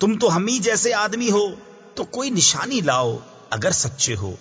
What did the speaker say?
तुम तो हम ही जैसे आदमी हो तो कोई निशानी लाओ अगर सच्चे हो।